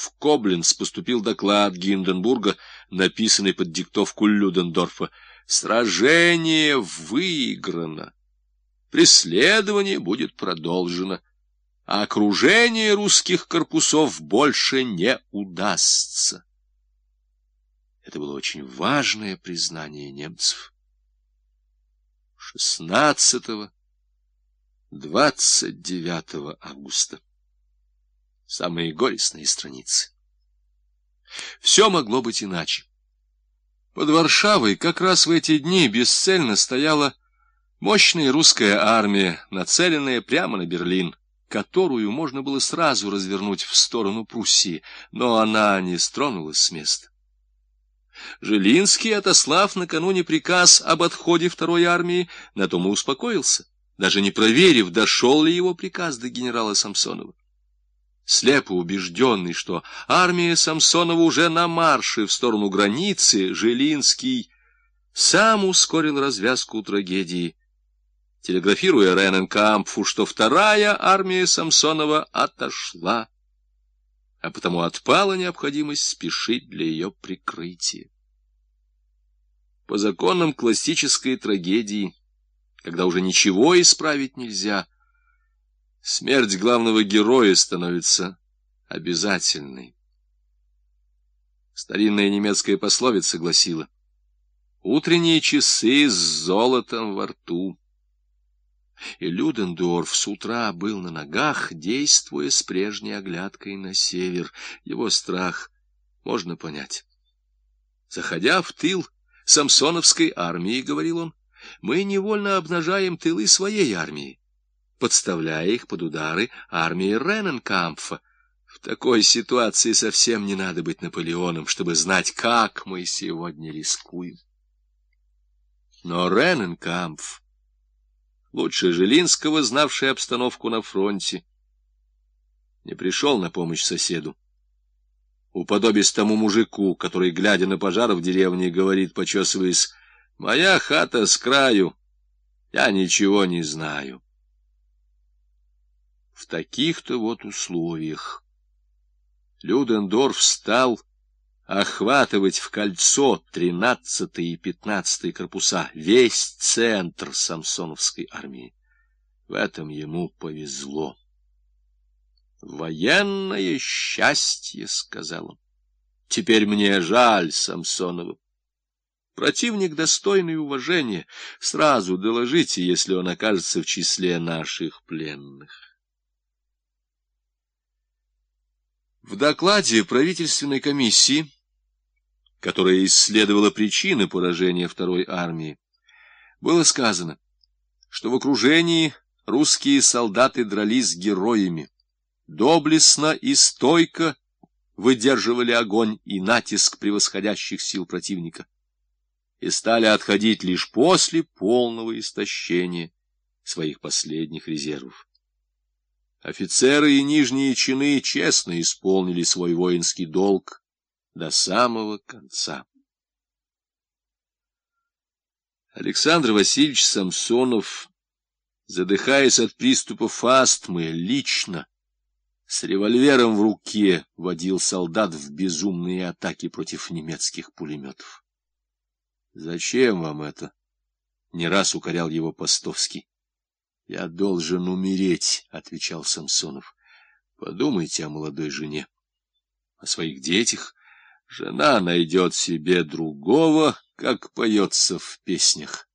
в Кобленц поступил доклад Гинденбурга, написанный под диктовку Людендорфа. «Сражение выиграно. Преследование будет продолжено, а окружение русских корпусов больше не удастся». Это было очень важное признание немцев. 16-29 августа. Самые горестные страницы. Все могло быть иначе. Под Варшавой как раз в эти дни бесцельно стояла мощная русская армия, нацеленная прямо на Берлин, которую можно было сразу развернуть в сторону Пруссии, но она не стронулась с места. Жилинский, отослав накануне приказ об отходе второй армии, на том и успокоился, даже не проверив, дошел ли его приказ до генерала Самсонова. Слепо убежденный, что армия Самсонова уже на марше в сторону границы, Жилинский сам ускорил развязку трагедии, телеграфируя Рененкампфу, что вторая армия Самсонова отошла а потому отпала необходимость спешить для ее прикрытия. По законам классической трагедии, когда уже ничего исправить нельзя, смерть главного героя становится обязательной. Старинная немецкая пословица гласила «Утренние часы с золотом во рту». И Людендорф с утра был на ногах, действуя с прежней оглядкой на север. Его страх можно понять. Заходя в тыл Самсоновской армии, говорил он, мы невольно обнажаем тылы своей армии, подставляя их под удары армии Рененкампфа. В такой ситуации совсем не надо быть Наполеоном, чтобы знать, как мы сегодня рискуем. Но Рененкампф лучше Жилинского, знавший обстановку на фронте, не пришел на помощь соседу. Уподобись тому мужику, который, глядя на пожар в деревне, говорит, почесываясь, «Моя хата с краю, я ничего не знаю». В таких-то вот условиях Людендорф встал охватывать в кольцо тринадцатый и пятнадцатый корпуса, весь центр Самсоновской армии. В этом ему повезло. «Военное счастье», — сказал он. «Теперь мне жаль Самсонова. Противник достойный уважения. Сразу доложите, если он окажется в числе наших пленных». В докладе правительственной комиссии которая исследовала причины поражения второй армии, было сказано, что в окружении русские солдаты дрались героями, доблестно и стойко выдерживали огонь и натиск превосходящих сил противника и стали отходить лишь после полного истощения своих последних резервов. Офицеры и нижние чины честно исполнили свой воинский долг, до самого конца. Александр Васильевич Самсонов, задыхаясь от приступов астмы, лично, с револьвером в руке, водил солдат в безумные атаки против немецких пулеметов. «Зачем вам это?» — не раз укорял его Постовский. «Я должен умереть», — отвечал Самсонов. «Подумайте о молодой жене, о своих детях». Жена найдет себе другого, как поется в песнях.